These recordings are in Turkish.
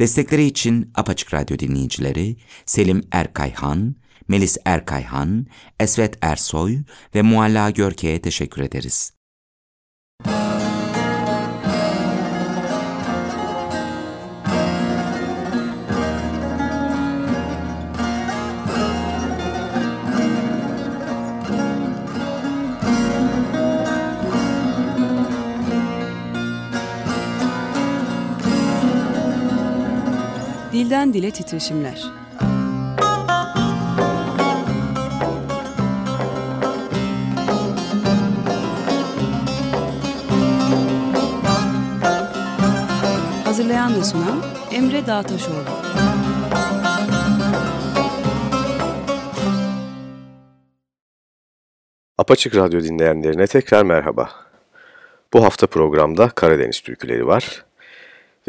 Destekleri için Apaçık Radyo dinleyicileri Selim Erkayhan, Melis Erkayhan, Esvet Ersoy ve Mualla Görke'ye teşekkür ederiz. Dilden Dile Titreşimler Hazırlayan ve sunan Emre Dağtaşoğlu Apaçık Radyo dinleyenlerine tekrar merhaba. Bu hafta programda Karadeniz türküleri var.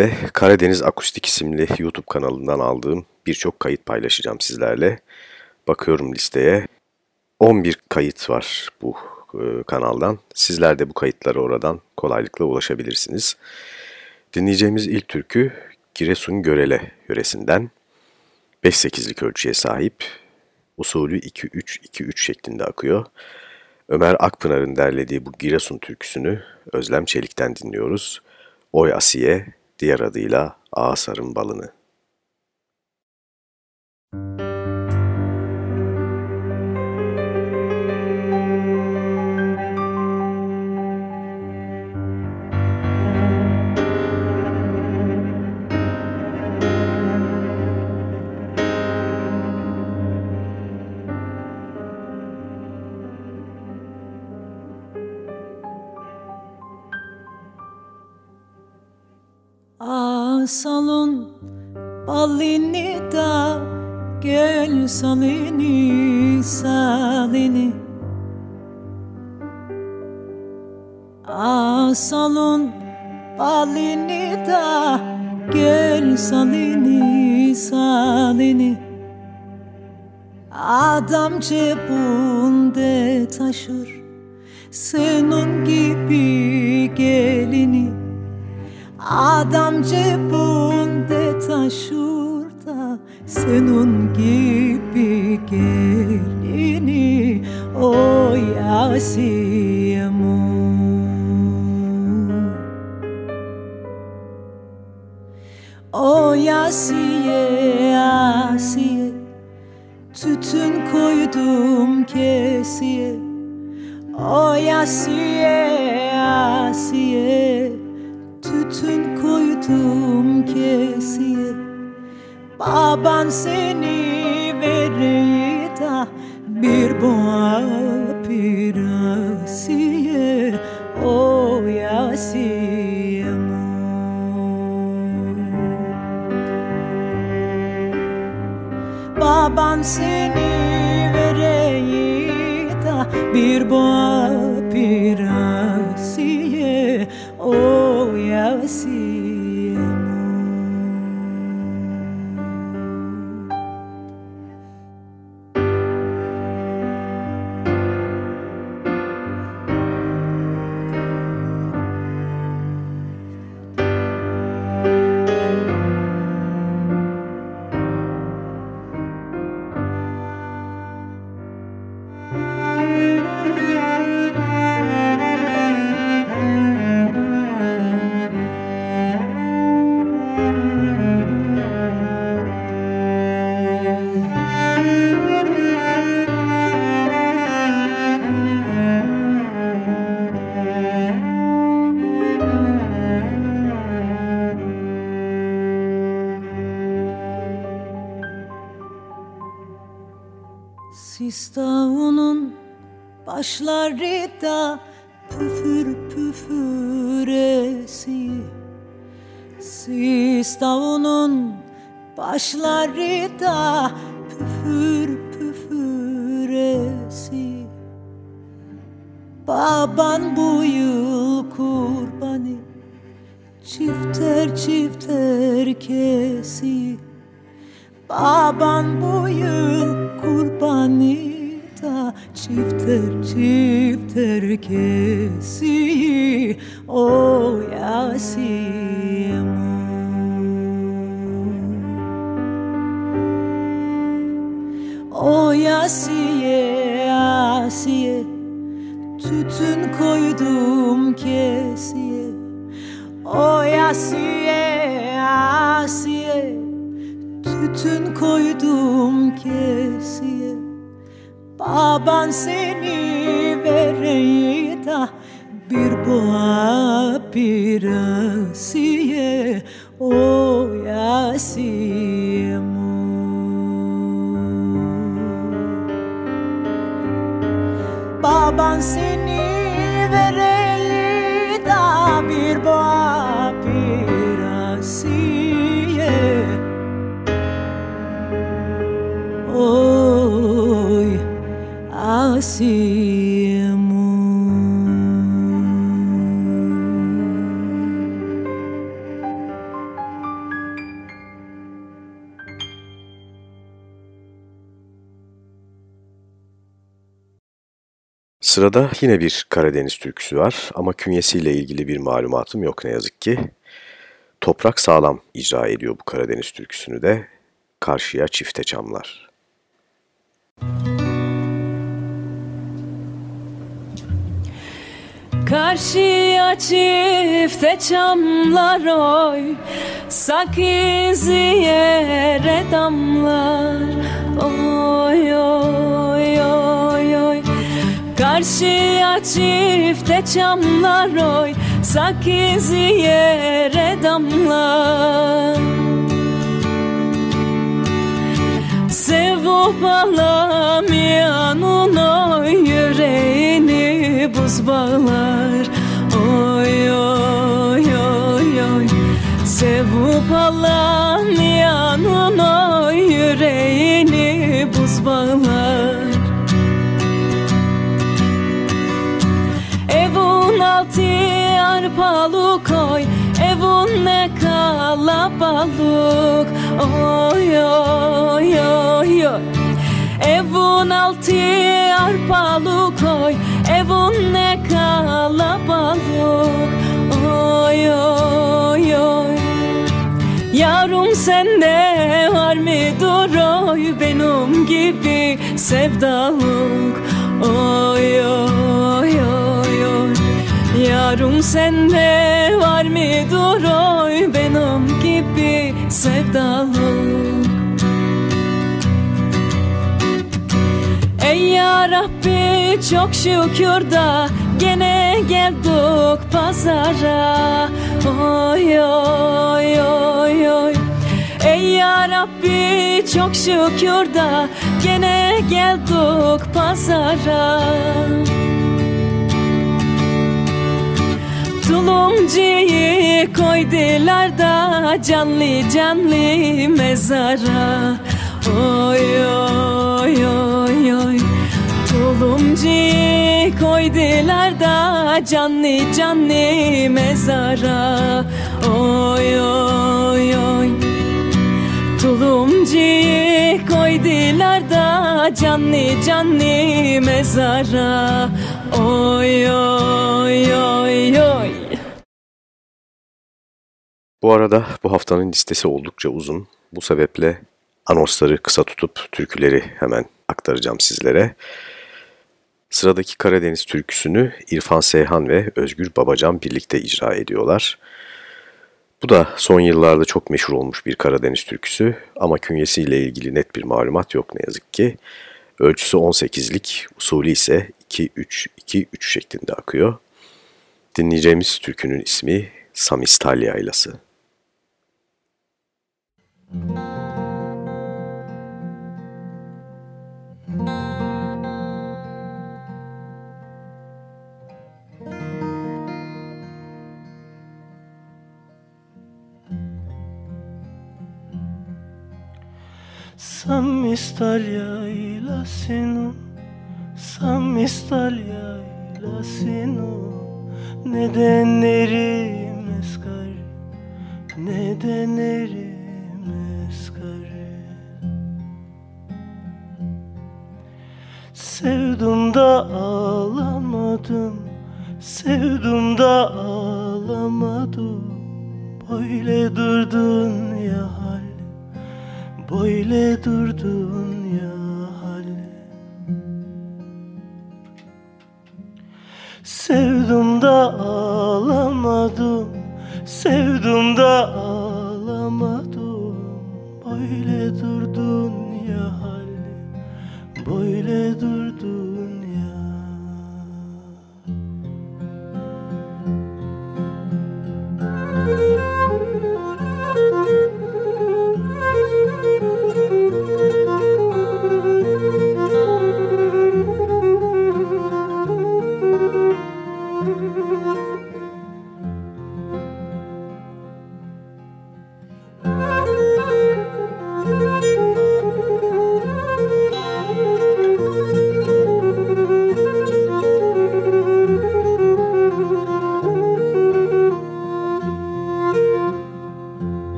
Ve Karadeniz Akustik isimli YouTube kanalından aldığım birçok kayıt paylaşacağım sizlerle. Bakıyorum listeye. 11 kayıt var bu e, kanaldan. Sizler de bu kayıtlara oradan kolaylıkla ulaşabilirsiniz. Dinleyeceğimiz ilk türkü Giresun Görele yöresinden 5-8'lik ölçüye sahip. Usulü 2-3-2-3 şeklinde akıyor. Ömer Akpınar'ın derlediği bu Giresun türküsünü Özlem Çelik'ten dinliyoruz. Oy Asiye, diğer adıyla Ağasar'ın balını. Salon balini da gel salini salini. Ah salon balini da gel salini salini. Adam cebinde taşır senin gibi gelini. Adam cebinde taşır da senin gibi gelini Oy Asiye'mu Oy Asiye, Asiye Tütün koydum kesiye. Oy Asiye, Asiye Tütün koydum kesiye Baban seni vereyi da Bir boğa pirasiye O yasiye Baban seni vereyi da Bir boğa Sistavunun başları da püfür püfüresi Sistavunun başları da püfür püfüresi Baban bu yıl kurbanı Çifter çifter kesi Baban bu yıl kurbanita Çifter çifter kesi O yasiyem O yasiye yasiye Tütün koydum kesiye. O yasiye yasiye Tütün koydum kesiye. Baban seni vereyi da bir boğa bir asiye Oy Asiye Baban seni vereyi Sırada yine bir Karadeniz türküsü var ama künyesiyle ilgili bir malumatım yok ne yazık ki. Toprak Sağlam icra ediyor bu Karadeniz türküsünü de. Karşıya çifte çamlar. Karşıya çifte çamlar oy Sakız yere damlar. Oy oy oy oy. Karşıya çifte çamlar oy Sakız yere damlar. Sevup alamayanın oy yüreğini buz bağlar Oy oy oy oy. Sevup alamayanın oy yüreğini buz bağlar. Evun altı arpalı koy Evun ne kalabalık. Oy oy oy oy. Evun altı arpalı koy Evun ne kalabalık. Oy oy oy. Yavrum sende var mıdır oy Benim gibi sevdalık. Oy oy oy oy. Yarım sende var mıdır oy Benim gibi sevdalık ya Rabbi çok şükür da Gene geldik pazara. Oy oy oy oy. Ey ya Rabbi çok şükür da Gene geldik pazara. Tulumcuyu koydular da canlı canlı mezara. Oy oy oy oy Tulumcuyu koydular da canlı canlı mezara Oy oy oy Tulumcuyu koydular da canlı canlı mezara Oy oy oy oy Bu arada bu haftanın listesi oldukça uzun. Bu sebeple anonsları kısa tutup türküleri hemen aktaracağım sizlere. Sıradaki Karadeniz türküsünü İrfan Seyhan ve Özgür Babacan birlikte icra ediyorlar. Bu da son yıllarda çok meşhur olmuş bir Karadeniz türküsü ama künyesiyle ilgili net bir malumat yok ne yazık ki. Ölçüsü 18'lik, usulü ise 2-3-2-3 şeklinde akıyor. Dinleyeceğimiz türkünün ismi Samistal Yaylası. Sam mistal yaylasını Sam mistal yaylasını Nedenleri meskar Nedenleri meskar Sevdim da ağlamadım Sevdim da ağlamadım. Böyle durdun ya Böyle durdun ya halim. Sevdim de ağlamadım Sevdim de ağlamadım. Böyle durdun ya halim Böyle durdun.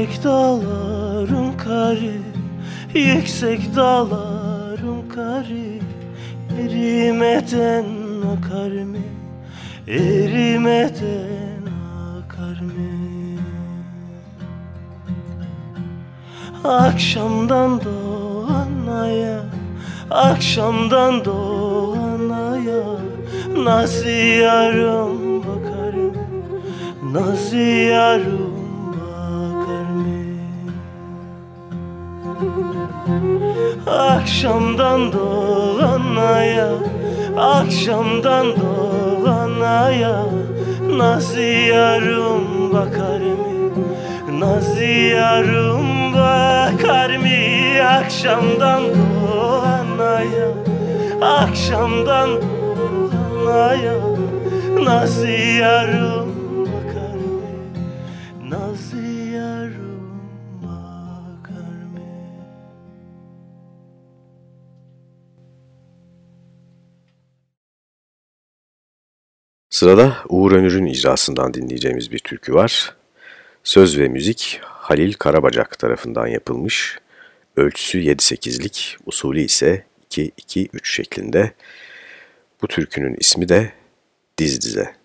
Yüksek dağların karı Yüksek dağların karı Erimeden akar mı? Erimeden akar mı? Akşamdan doğan aya Akşamdan doğan aya Nasıl yarım bakarım Nasıl yarım Akşamdan doğan aya Akşamdan doğan aya Nasıl yarım bakar mı? Nasıl yarım bakar mı? Akşamdan doğan aya Akşamdan doğan aya Nasıl yarım Sırada Uğur Önür'ün icrasından dinleyeceğimiz bir türkü var. Söz ve müzik Halil Karabacak tarafından yapılmış. Ölçüsü 7-8'lik, usulü ise 2-2-3 şeklinde. Bu türkünün ismi de Diz Dize.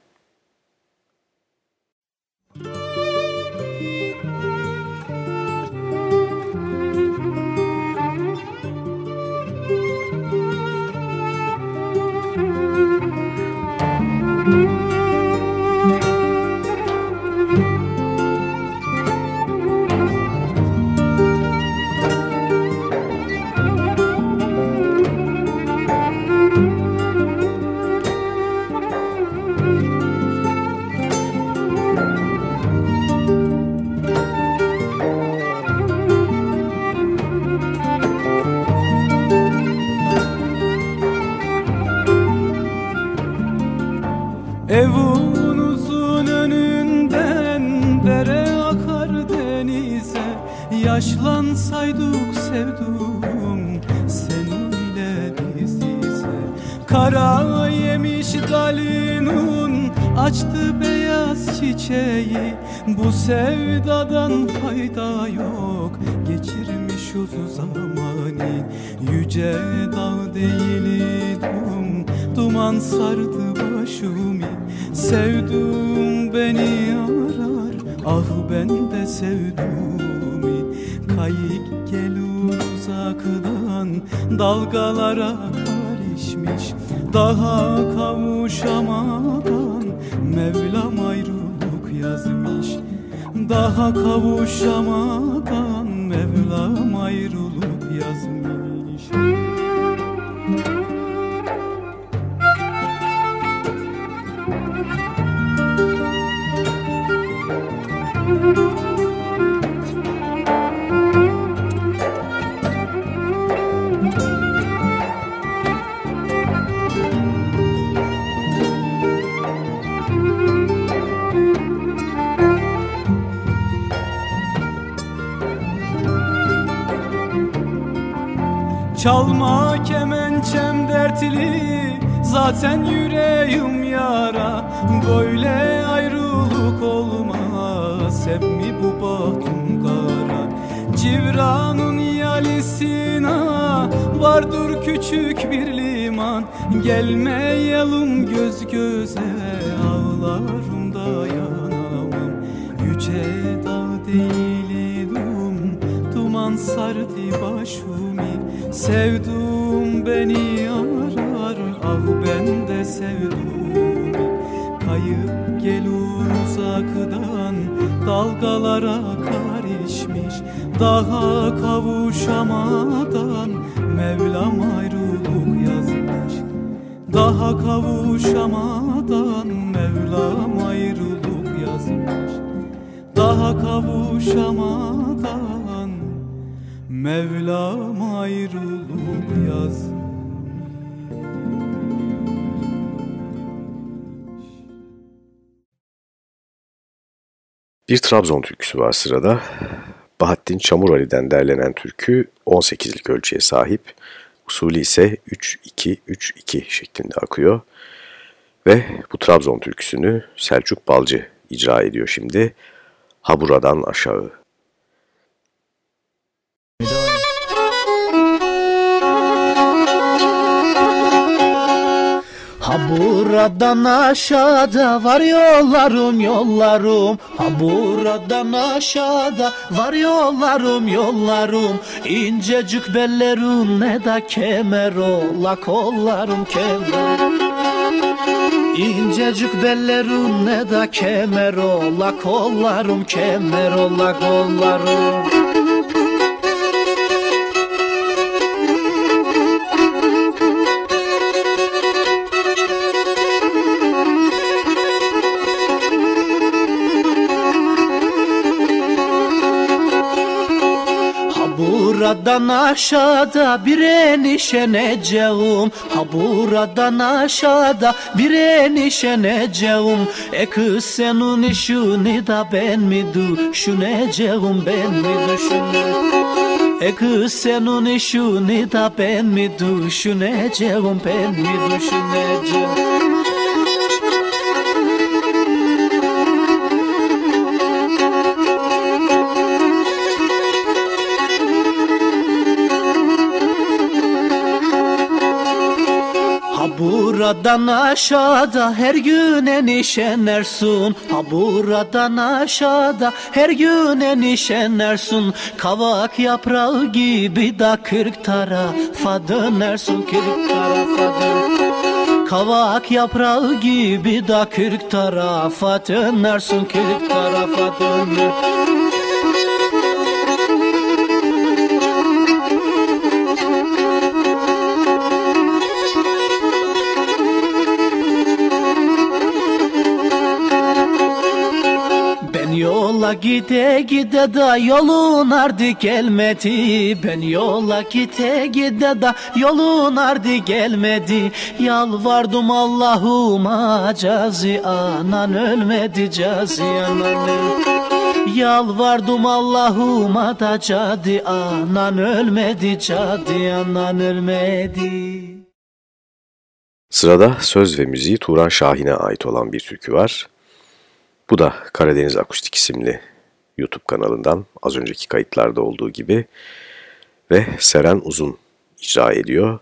Çalma kemençem dertli Zaten yüreğim yara. Böyle ayrılık olmaz Hep mi bu bahtım kara? Civranın yalisine Vardır küçük bir liman. Gelmeyelim göz göze Ağlarım dayanamam. Yüce dağ değilim Duman sardı başımı Sevdum beni arar Ah ben de sevdum. Kayıp gelur uzaktan Dalgalara karışmış. Daha kavuşamadan Mevlam ayrılık yazmış. Daha kavuşamadan Mevlam ayrılık yazmış. Daha kavuşamadan Mevlam ayrılık yazmış Bir Trabzon türküsü var sırada. Bahattin Çamurali'den derlenen türkü 18'lik ölçüye sahip. Usulü ise 3-2-3-2 şeklinde akıyor. Ve bu Trabzon türküsünü Selçuk Balcı icra ediyor şimdi. Haburadan aşağı. Ha buradan aşağıda var yollarım yollarım. Ha buradan aşağıda var yollarım yollarım. İncecik bellerim ne da kemer ola kollarım kemer. İncecik bellerim ne da kemer ola kollarım kemer ola kollarım buradan aşağıda bir enişeneceğim. Ha buradan aşağıda bir enişeneceğim. E kız senin işini da ben mi düşüneceğim? Ben mi düşüneceğim? E kız senin işini da ben mi düşüneceğim? Ben mi düşüneceğim buradan aşağıda her gün enişenersun Ha buradan aşağıda her gün enişenersun Kavak yaprağı gibi da kırk tarafa dönersun Kırk tarafa dön Kavak yaprağı gibi da kırk tarafa dönersun Kırk tarafa döner gide gide da yolun ardı gelmedi. Ben yola gide gide da yolun ardı gelmedi. Yalvardım Allah'ıma cazi anan ölmedi cazi anan Yalvardım Allah'ıma da cadı anan ölmedi cadı anan ölmedi. Sırada söz ve müziği Turan Şahin'e ait olan bir türkü var. Bu da Karadeniz Akustik isimli YouTube kanalından az önceki kayıtlarda olduğu gibi ve Seren Uzun icra ediyor.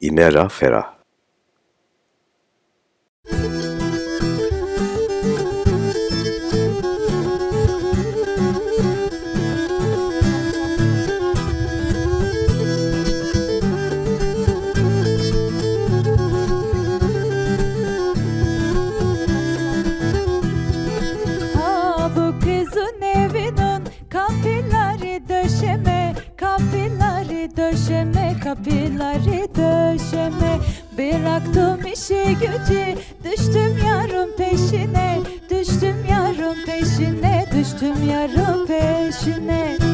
İmera Fera. İşi gücü düştüm yarım peşine Düştüm yarım peşine düştüm yarım peşine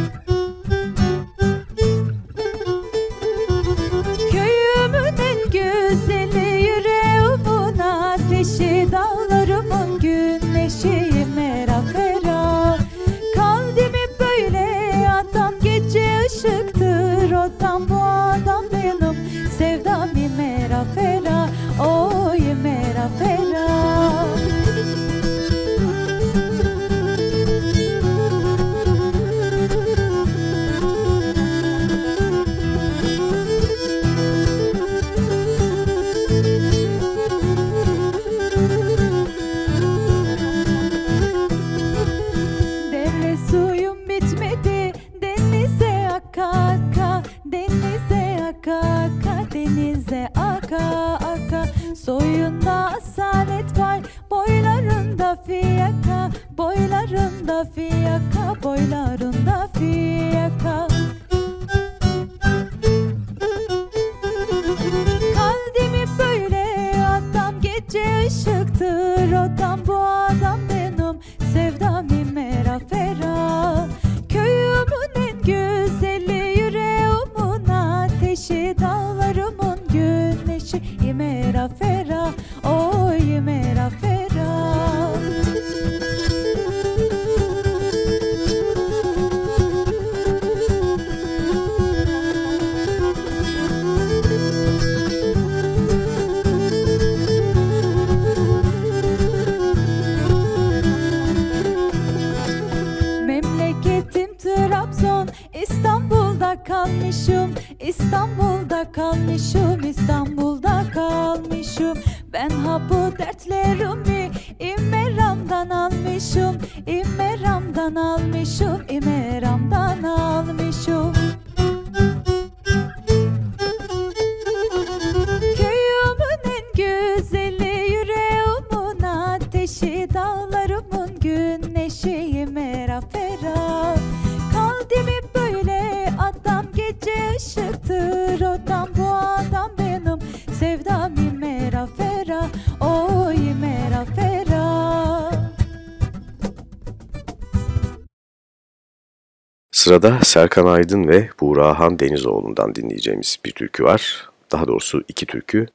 Sırada Serkan Aydın ve Buğrahan Denizoğlu'ndan dinleyeceğimiz bir türkü var. Daha doğrusu iki türkü.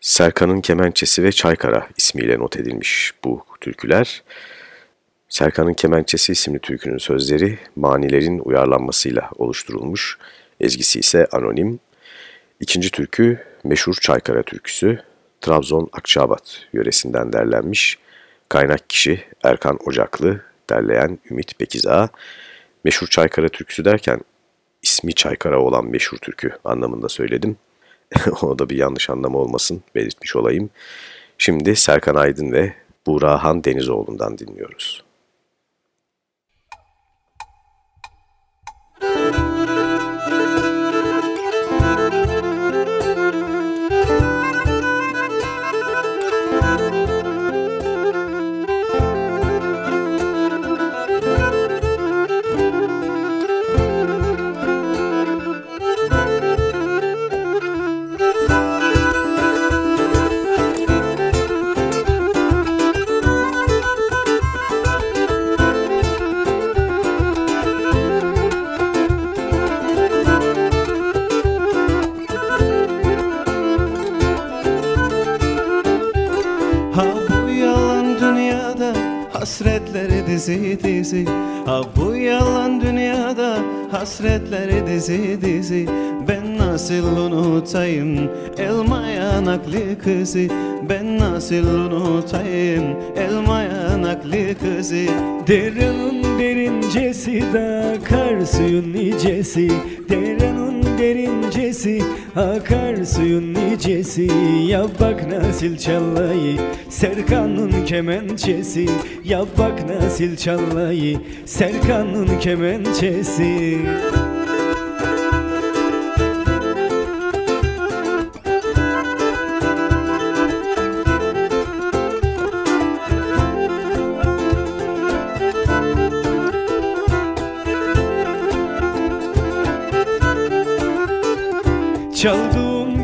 Serkan'ın Kemençesi ve Çaykara ismiyle not edilmiş bu türküler. Serkan'ın Kemençesi isimli türkünün sözleri manilerin uyarlanmasıyla oluşturulmuş. Ezgisi ise anonim. İkinci türkü meşhur Çaykara türküsü. Trabzon Akçabat yöresinden derlenmiş. Kaynak kişi Erkan Ocaklı, derleyen Ümit Bekiza. Meşhur Çaykara türküsü derken ismi Çaykara olan meşhur türkü anlamında söyledim. o da bir yanlış anlamı olmasın belirtmiş olayım. Şimdi Serkan Aydın ve Buğrahan Denizoğlu'ndan dinliyoruz. Dizi dizi. Ha bu yalan dünyada Hasretleri dizi dizi. Ben nasıl unutayım? Elma yanaklı kızı. Ben nasıl unutayım? Elma yanaklı kızı. Derenin derincesi de Akar suyun nicesi. Derenin derincesi Akar suyun nicesi. Ya bak nasıl çalayı Serkan'ın kemençesi. Ya bak nasıl çalayı Serkan'ın kemençesi. Çaldığım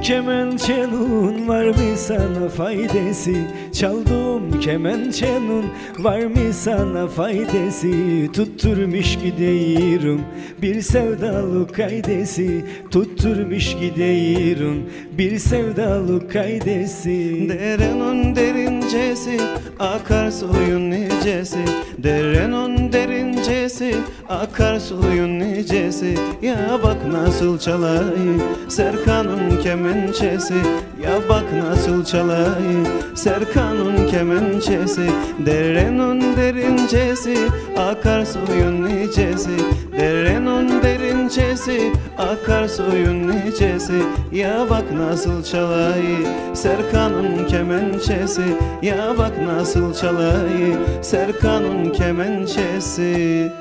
kemençenin var mı sana faydası? Çaldığım kemençenin var mı sana faydası? Tutturmuş gidiyorum bir sevdalık kaydesi. Tutturmuş gidiyorum bir sevdalık kaydesi. Derenin derincesi akar suyun nicesi. Derenin derincesi akar suyun nicesi. Ya bak nasıl çalayı Serkan'ın kemençesi. Ya bak nasıl çalayı Serkan'ın kemençesi. Derenin derincesi akar suyun nicesi. Derenin derincesi akar suyun nicesi Ya bak nasıl çalayı Serkan'ın kemençesi. Ya bak nasıl çalayı Serkan'ın kemençesi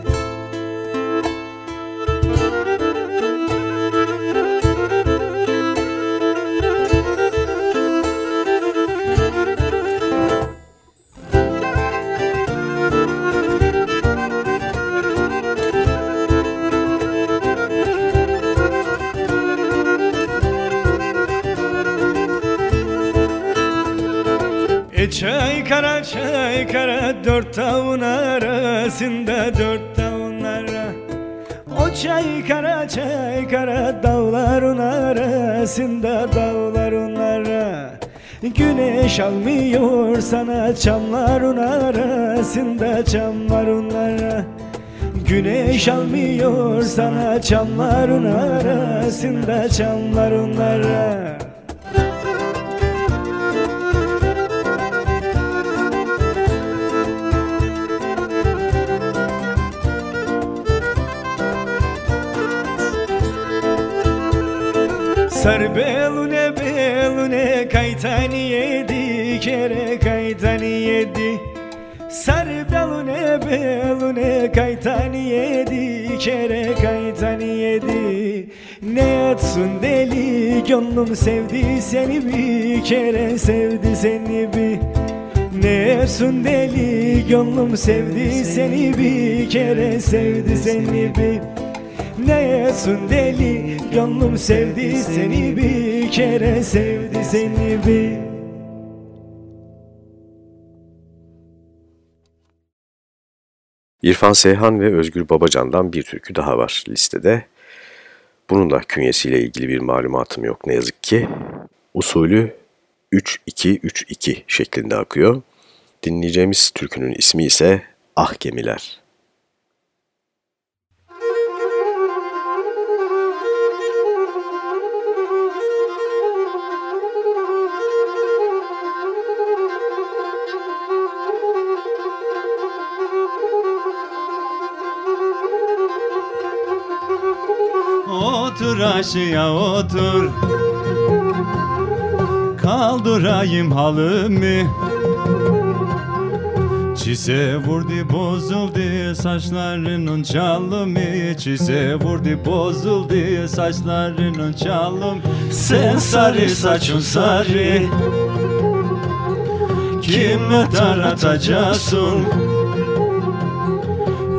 çay kara çay kara dört tavuğun arasında dört tavuğun ara. O çay kara çay kara dağların arasında dağların ara. Güneş almıyor sana çamların arasında çamların ara. Güneş almıyor sana çamların arasında çamların ara belune kaytani yedi kere kaytani yedi. Ne etsin deli gönlüm sevdi seni bir kere sevdi seni bir. Ne etsin deli gönlüm sevdi seni bir kere sevdi seni bir. Ne etsin deli Gönlüm sevdi seni bir kere sevdi seni bir İrfan Seyhan ve Özgür Babacan'dan bir türkü daha var listede. Bunun da künyesiyle ilgili bir malumatım yok ne yazık ki. Usulü 3-2-3-2 şeklinde akıyor. Dinleyeceğimiz türkünün ismi ise Ah Gemiler. Otur aşıya otur. Kaldırayım halımı Çize vurdu bozuldu saçlarının çalımı. Çize vurdu bozuldu saçlarının çalım. Sen sarı saçın sarı. Kime taratacaksın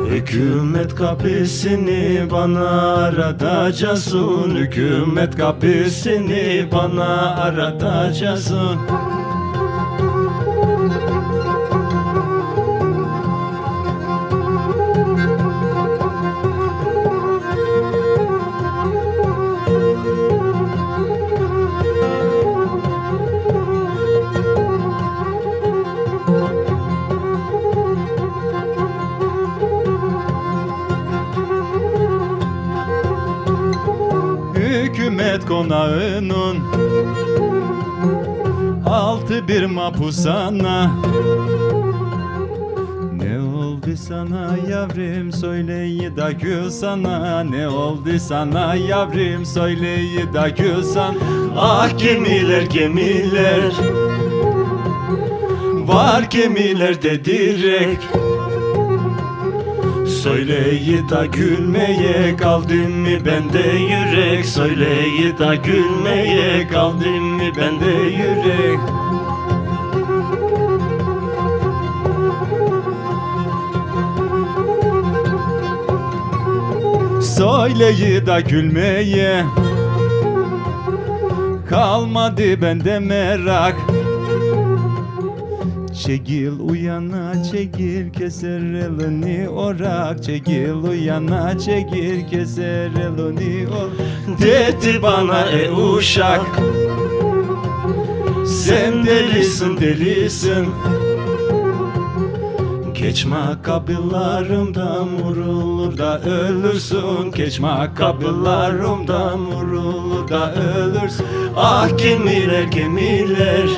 Hükümet kapısını bana aratacaksın. Hükümet kapısını bana aratacaksın Altı bir mapusana Ne oldu sana yavrum söyleyi da gül sana Ne oldu sana yavrum söyleyi da gül sana Ah gemiler gemiler. Var gemilerde direk. Söyleyi da gülmeye kaldım mı bende yürek? Söyleyi da gülmeye kaldım mı bende yürek Söyleyi da gülmeye Kalmadı bende merak. Çekil uyana çekil keser elini orak. Çekil uyana çekil keser elini orak. Dedi bana e uşak Sen delisin delisin Geçme kapılarımdan vurulur da ölürsün. Geçme kapılarımdan vurulur da ölürsün. Ah gemiler gemiler.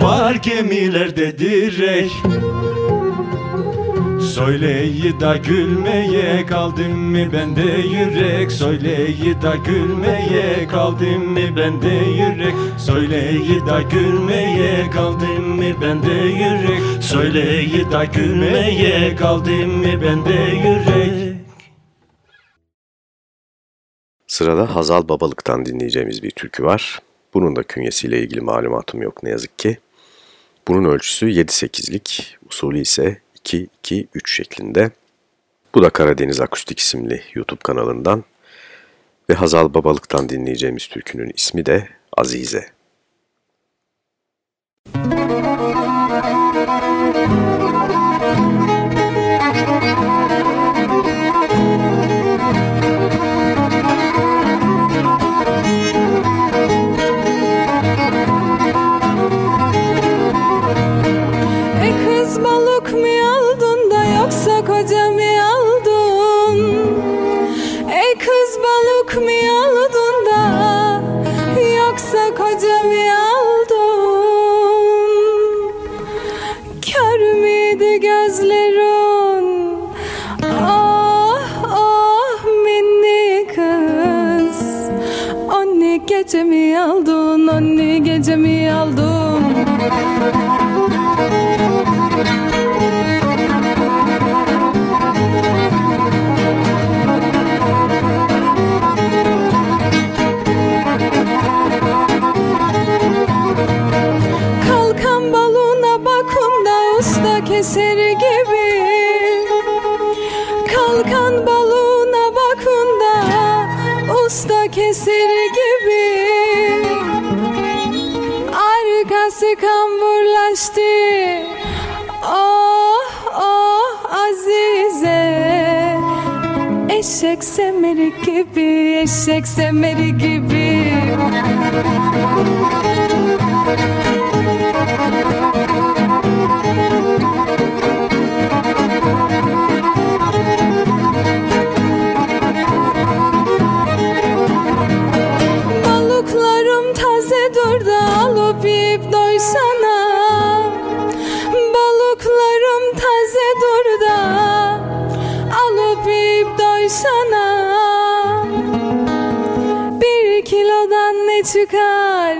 Var gemilerde direk Söyleyi da gülmeye kaldım mı? Bende yürek. Söyleyi da gülmeye kaldım mı? Bende yürek. Söyleyi da gülmeye kaldım mı? Bende yürek. Söyleyi da gülmeye kaldım mı? Bende yürek. Sırada Hazal Babalık'tan dinleyeceğimiz bir türkü var. Bunun da künyesiyle ilgili malumatım yok ne yazık ki. Bunun ölçüsü 7-8'lik, usulü ise 2-2-3 şeklinde. Bu da Karadeniz Akustik isimli YouTube kanalından ve Hazal Babalık'tan dinleyeceğimiz türkünün ismi de Azize. E yiyip doysana Bir kilodan ne çıkar?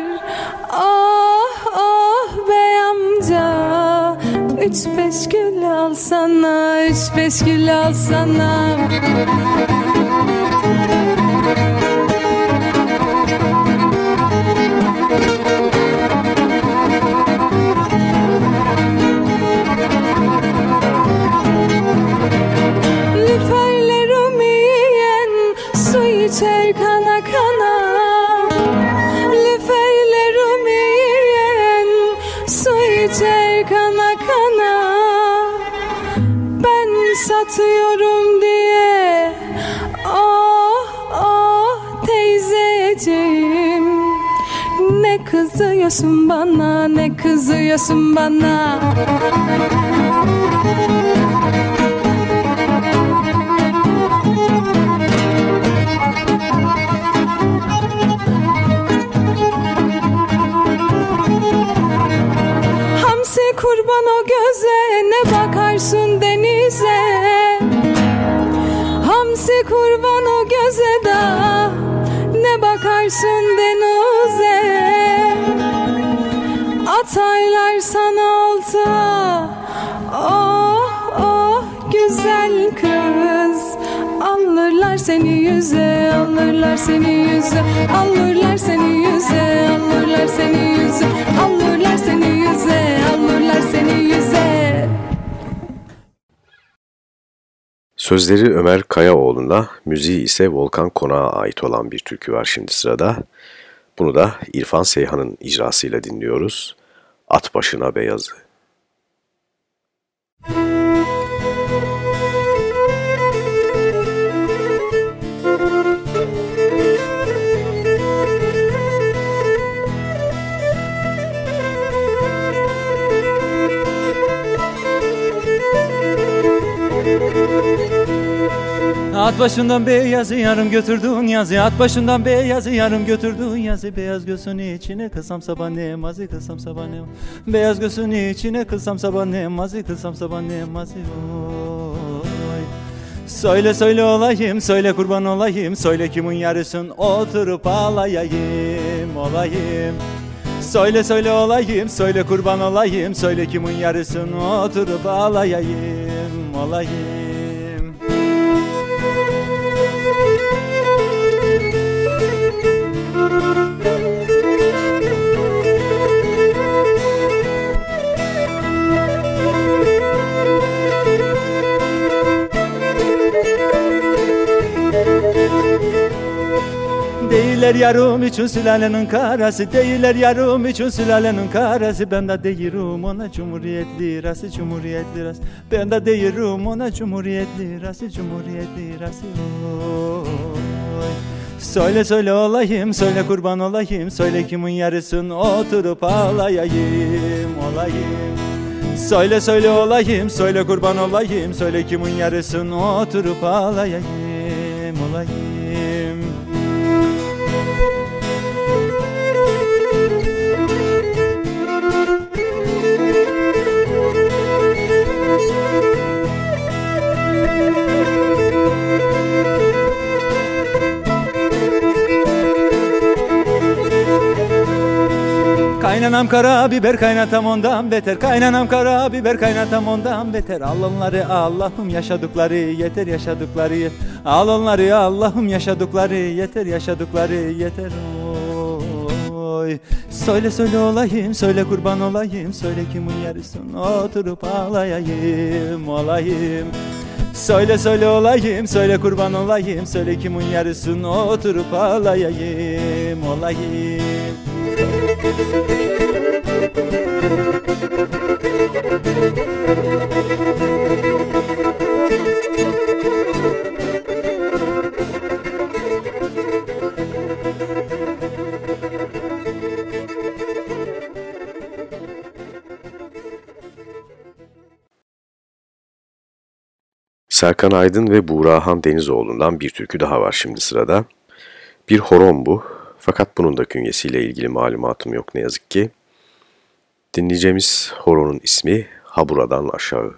Oh oh bey amca. Üç beş gül alsana Üç beş gül alsana kızıyorsun bana ne kızıyorsun bana? Hamsi kurban o göze ne bakarsın de seni yüze Alırlar seni yüze Alırlar seni yüze Alırlar seni yüze Alırlar seni yüze Alırlar seni yüze Sözleri Ömer Kayaoğlu'na, müziği ise Volkan Konak'a ait olan bir türkü var şimdi sırada. Bunu da İrfan Seyhan'ın icrasıyla dinliyoruz. At başına beyazı. At başından beyazı yarım götürdün yazı. At başından beyazı yarım götürdün yazı. Beyaz gözün içine kılsam sabah ne mazı Kılsam sabah ne Beyaz gözün içine kılsam sabah ne mazı Kılsam sabah ne mazı. Oy. Söyle söyle olayım söyle kurban olayım. Söyle kimin yarısın oturup ağlayayım olayım. Söyle söyle olayım söyle kurban olayım. Söyle kimin yarısın oturup ağlayayım olayım Değiller yarım için sülalenin karası Değiller yarım için sülalenin karası. Ben de değilim ona cumhuriyet lirası Cumhuriyet lirası. Ben de değilim ona cumhuriyet lirası Cumhuriyet lirası. Oy. Söyle söyle olayım söyle kurban olayım Söyle kimin yarısın oturup ağlayayım olayım. Söyle söyle olayım söyle kurban olayım Söyle kimin yarısın oturup ağlayayım olayım Kaynanam kara biber kaynatam ondan beter. Kaynanam kara biber kaynatam ondan beter. Al onları Allah'ım yaşadıkları yeter yaşadıkları Al onları Allah'ım yaşadıkları yeter yaşadıkları yeter. Oy. Söyle söyle olayım söyle kurban olayım Söyle kimin yarısın oturup ağlayayım olayım. Söyle söyle olayım söyle kurban olayım Söyle kimin yarısın oturup ağlayayım olayım Serkan Aydın ve Buğrahan Denizoğlu'ndan bir türkü daha var şimdi sırada. Bir horon bu. Fakat bunun da künyesiyle ilgili malumatım yok ne yazık ki. Dinleyeceğimiz horonun ismi Habura'dan aşağı.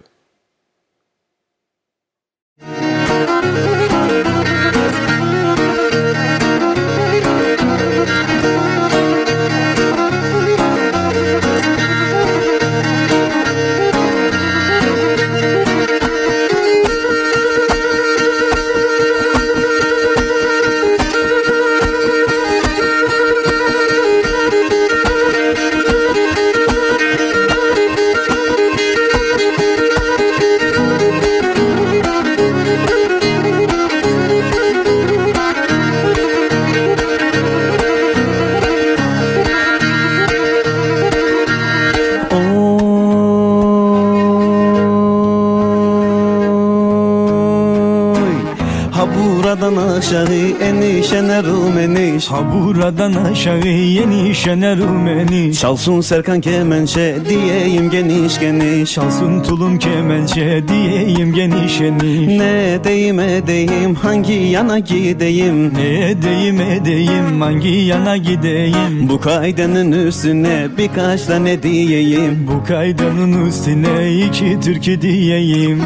Ha buradan aşağı enişenerum eniş Çalsın Serkan kemençe diyeyim geniş geniş. Çalsın tulum kemençe diyeyim geniş geniş. Ne edeyim edeyim hangi yana gideyim? Ne edeyim edeyim hangi yana gideyim? Bu kaydanın üstüne birkaç da ne diyeyim. Bu kaydanın üstüne iki türkü diyeyim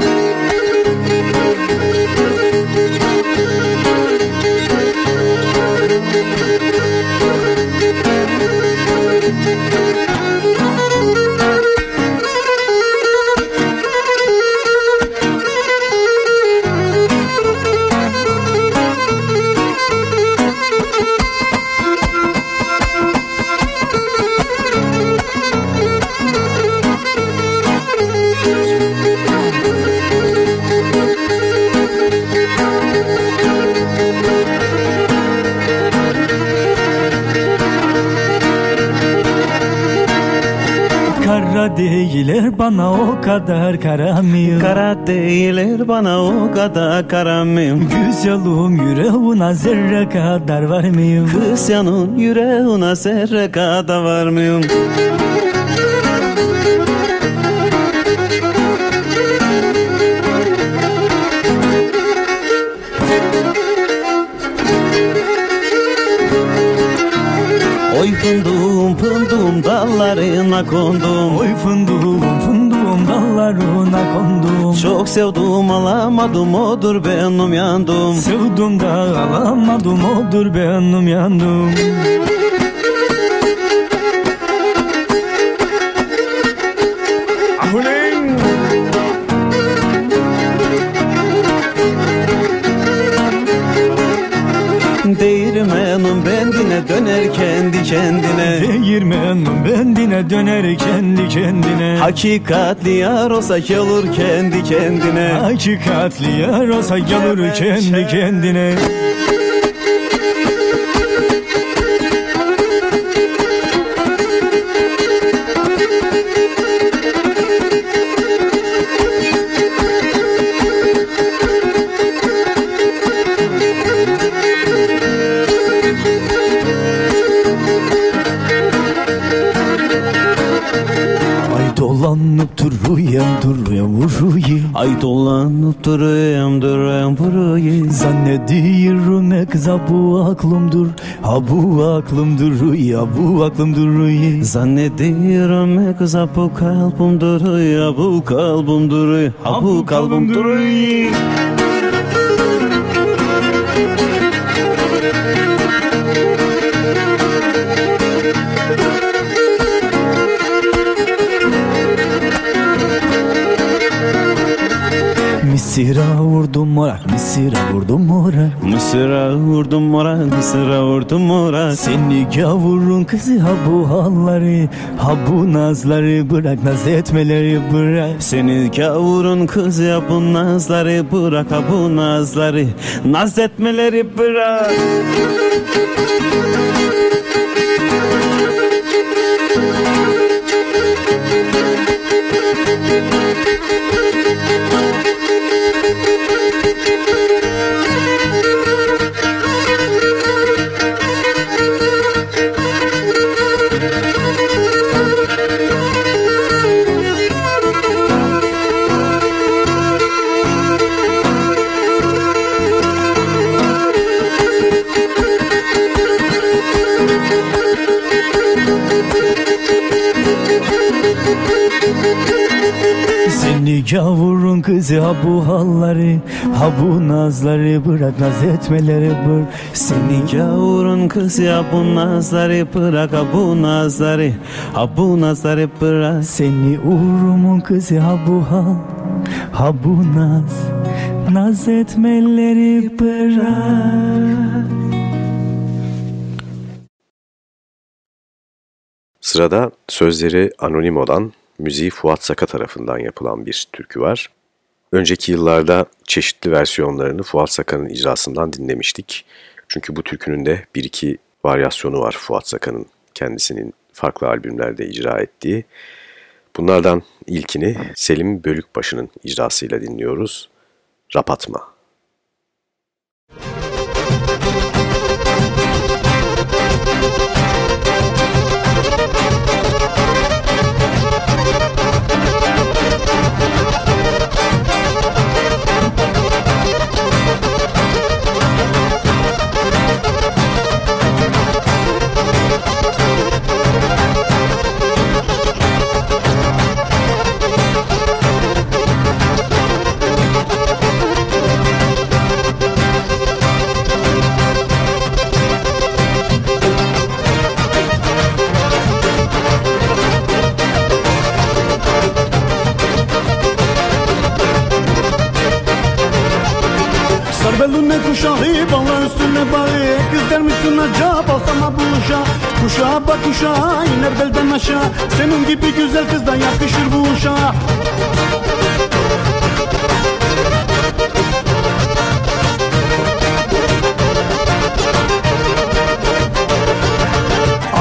bana o kadar karamıyor Kara değiller bana o kadar karamım Güzelim yüreğine zerre kadar var mıyım? Kız yanın yüreğine zerre kadar var mıyım? Oy fındığım fındığım dallarına kondum. Oy fındığım fındığım dallarına kondum. Çok sevdim alamadım odur benim yandım. Sevdim da alamadım odur benim yandım bendine döner kendi kendine. Hakikatli yar olsa gelir kendi kendine. Hakikatli yar olsa gelir kendi kendine Ay dolanıp duruyorum duruyorum burayı. Zannediyorum e kıza bu aklımdır. Ha bu aklımdır ya bu aklım duruyor Zannediyorum e kıza bu kalbim duruyor Bu kalbim duruyor Ha bu kalbim Misira vurdum mora misira vurdum mora Mısır'a vurdum mora Mısır'a vurdum mora Seni gavurun kızı ha bu halları Ha bu nazları bırak naz etmeleri bırak. Seni gavurun kızı ya bu nazları bırak ha bu nazları Naz etmeleri bırak Seni gavurun kızı ha bu halları Ha bu nazları bırak naz etmeleri bırak. Seni gavurun kızı ya bu nazları bırak ha bu nazları Ha bu nazları bırak. Seni uğrumun kızı ha bu hal Ha bu naz Naz etmeleri bırak. Sırada sözleri anonim olan, müziği Fuat Saka tarafından yapılan bir türkü var. Önceki yıllarda çeşitli versiyonlarını Fuat Saka'nın icrasından dinlemiştik. Çünkü bu türkünün de bir iki varyasyonu var Fuat Saka'nın kendisinin farklı albümlerde icra ettiği. Bunlardan ilkini Selim Bölükbaşı'nın icrasıyla dinliyoruz. Rapatma. Gibi güzel kızdan yakışır bu uşağa.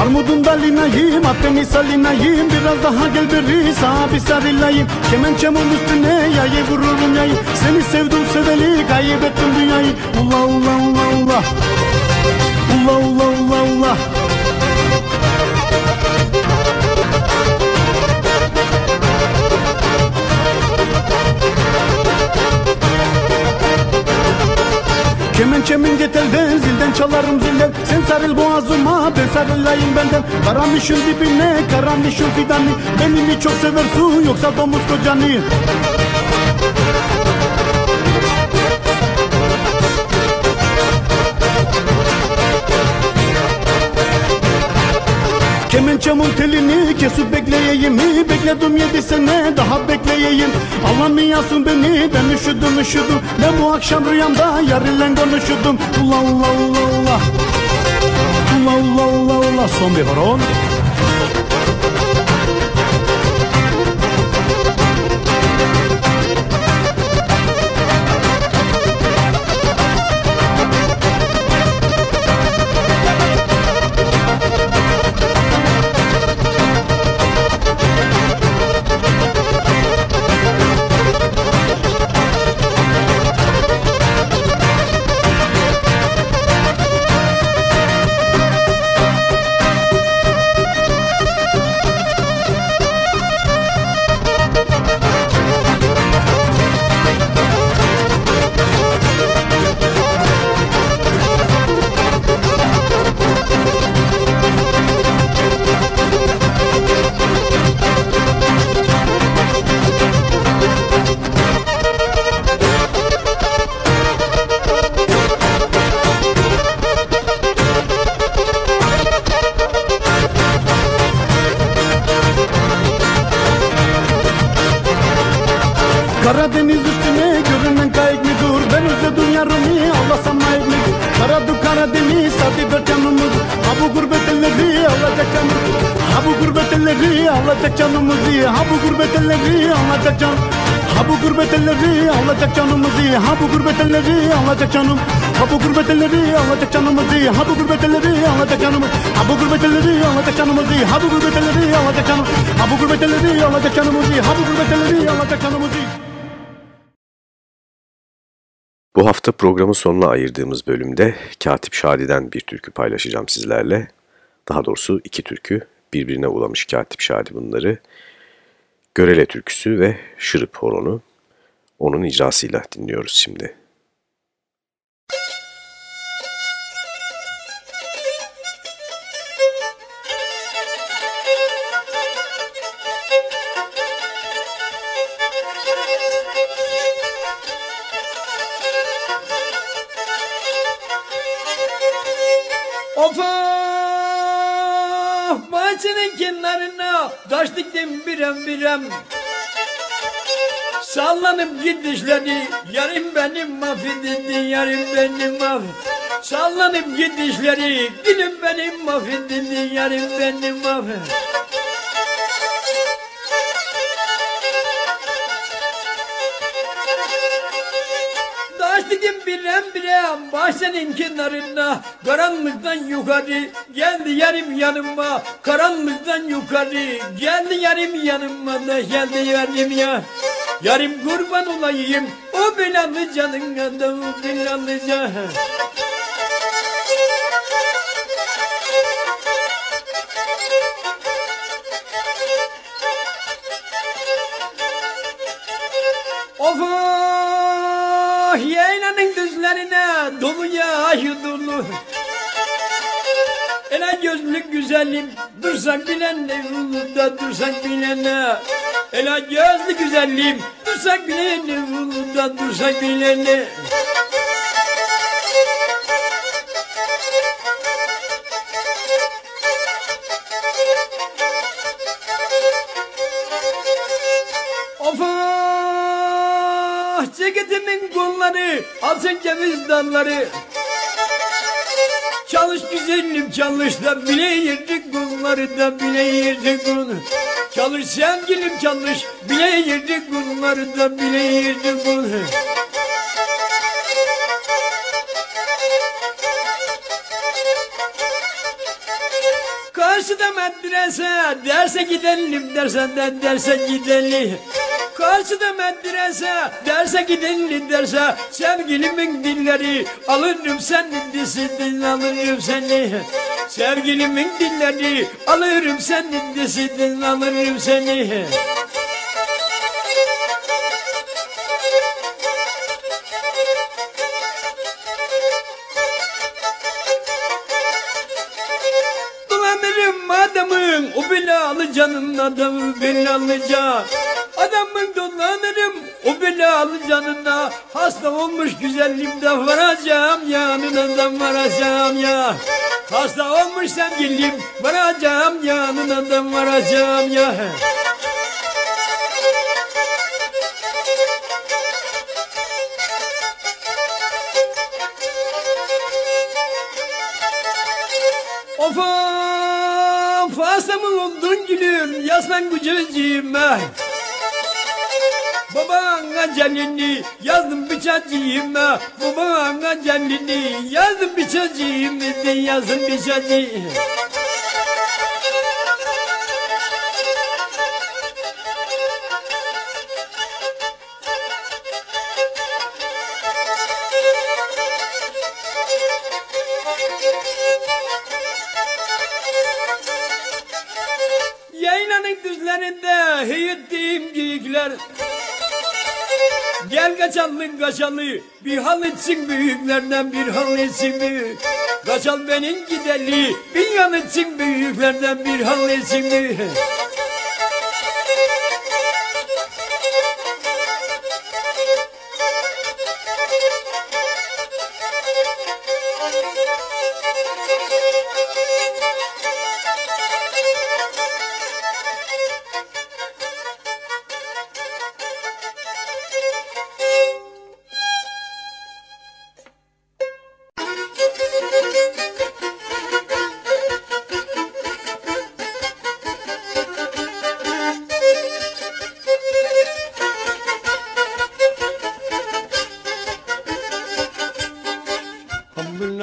Armudun dalinayım, attemi salinayım Biraz daha gel beri sağa bir sarılayım. Kemençemin üstüne Karamışın dibine karamışın fidanı Beni mi çok seversin yoksa domuz kocanı Kemençemin telini kesip bekleyeyim. Mi? Bekledim yedi sene daha bekleyeyim. Anlamıyorsun beni ben üşüdüm üşüdüm. Ben bu akşam rüyamda yarınla konuşudum Ula ula ula ula Ula ula ula ula son bir canımızı Ha bu gurbet elleri alacak canım Ha bu gurbet elleri alacak canımızı Ha bu gurbet elleri alacak canımız Ha bu gurbet elleri alacak canımızı Ha bu gurbet elleri alacak canım Ha bu gurbet elleri alacak canımızı Ha bu gurbet elleri alacak canımızı Bu hafta programın sonuna ayırdığımız bölümde Katip Şadi'den bir türkü paylaşacağım sizlerle. Daha doğrusu iki türkü. Birbirine ulamış Katip Şadi bunları. Görele türküsü ve Şırıp horonu. Onun icrasıyla dinliyoruz şimdi. Bahçenin kenarına taş diktim birem birem Sallanıp gidişleri yarım benim mahvedildi yarım benim maf Sallanıp gidişleri gülüm benim mahvedildi yarım benim maf Taş dikim birem birem bahçenin kenarına Karanlıktan yukarı geldi yarım yanıma. Karanlıktan yukarı geldi yarım yanıma da geldi yarım ya Yarım kurban olayım o belalı canın adamı belalı can Of oh, yaylanın düzlerine dolu yağıyor dolu Ela gözlük güzelim dursak bilenle ulunda dursak bilene Ela gözlü güzelim dursak bilene ulunda dursak bilene Of Ah ceketimin kolları Altın ceviz dalları Çalış güzelim çalış da bile yırdık bunları da bile yırdık bunu. Çalış sevgilim çalış bile yırdık bunları da bile yırdık bunu. Karşıda medrese derse gidelim dersen de derse gidelim. Karşıda medrese derse gidelim derse sevgilimin dilleri alırım senin disinden alırım seni. Sevgilimin dilleri alırım senin disinden alırım seni. Dolanırım adamın o belalı canın adamı belalı can. Adamın dolanırım o belalı canına Hasta olmuş güzelliğimde varacağım yanına varacağım ya. Hasta olmuş sevgilim varacağım yanına da varacağım ya. Of of hasta mı oldun gülüm. Yaslan gücücüğüme Babana canini yazdım bir çocuğuma Babana canini yazdım de yazdım bir çocuğuma Yaylanın düzlerinde heyettiğim geyikler Gel kaçalım kaçalı bir hal etsin büyüklerden bir hal etsin büyük. Kaçal benim gideli bir yan etsin büyüklerden bir hal etsin büyük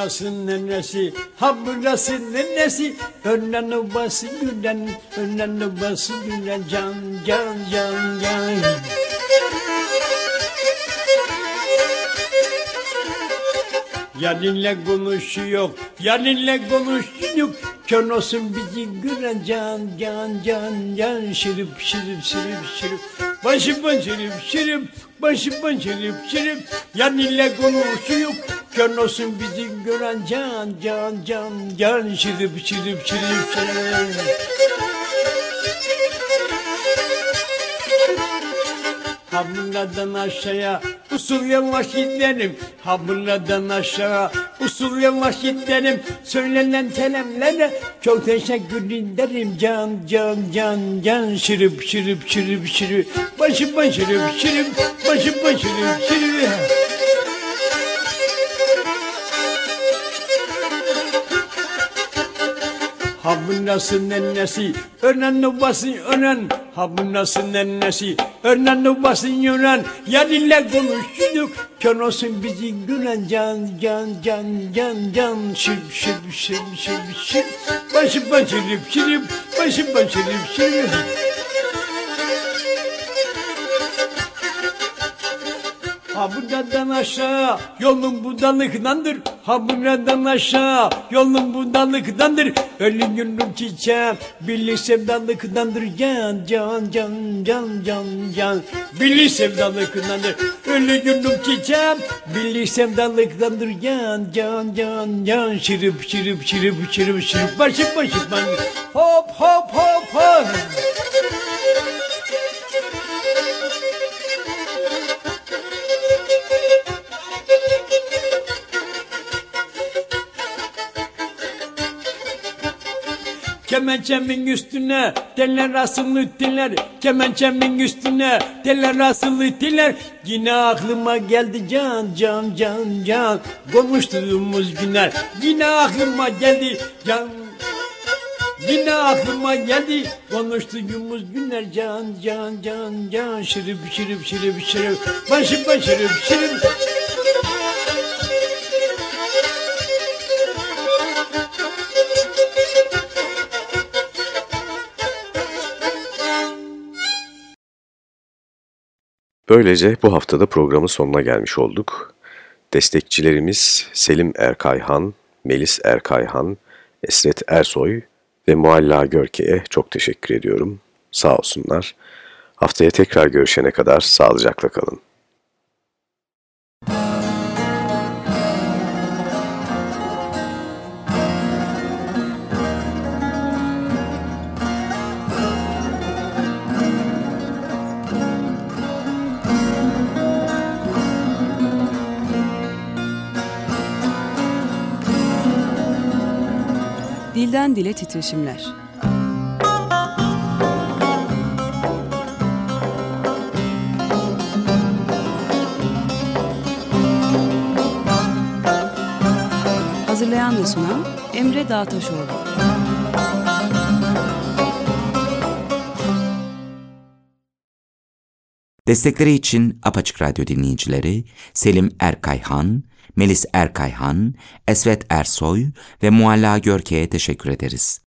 Hamburlasın nenesi, hamburlasın nenesi Önden bası gülen, önden bası gülen Can, can, can, can. Yarınla konuşuyor, yarınla konuşuyor. Kör olsun bizi gören can, can, can, can. Şırıp, şırıp, şırıp, şırıp Başıma şırıp, şırıp, başıma şırıp, şırıp Yarınla konuşuyor Kör olsun bizi gören can, can, can, can Şırıp, şırıp, şırıp, şırıp Hamladan aşağıya usul yavaş gidelim Hamladan aşağı usul yavaş gidelim Söylenen kelamlara çok teşekkür ederim. Can can can can. Şırıp şırıp şırıp şırıp Başıma şırıp şırıp başıma şırıp şırıp Ha bu nasıl nennesi, önen nubası önen. Ha bu nasıl nennesi, önen nubası önen. Yarınla konuştuk, kör olsun bizi gülen can, can, can, can, can. Şıp, şıp, şıp, şıp, şıp. Başı başırıp, şırıp, başı başırıp, şırıp. Ha buradan aşağı yolun budalıktandır. Ha buradan aşağı yolun budalıktandır. Ölüm gönlüm çiçeğim birlik sevdalıktandır. Can can can can can can birlik sevdalıktandır. Ölüm gönlüm çiçeğim birlik sevdalıktandır. Can can can can şırıp şırıp şırıp şırıp şırıp başı başı ben hop hop hop hop. Kemençemin üstüne teller asılı teller Kemençemin üstüne teller asılı teller Yine aklıma geldi can can can can. Konuştuğumuz günler. Yine aklıma geldi can. Yine aklıma geldi. Konuştuğumuz günler can can can can. Şırıp şırıp şırıp şırıp. Başım başırıp şırıp Böylece bu haftada programın sonuna gelmiş olduk. Destekçilerimiz Selim Erkayhan, Melis Erkayhan, Esret Ersoy ve Mualla Görke'ye çok teşekkür ediyorum. Sağ olsunlar. Haftaya tekrar görüşene kadar sağlıcakla kalın. Dilden dile titreşimler. Hazırlayan ve sunan Emre Dağtaşoğlu. Destekleri için Apaçık Radyo dinleyicileri Selim Erkayhan, Melis Erkayhan, Esvet Ersoy ve Mualla Görke'ye teşekkür ederiz.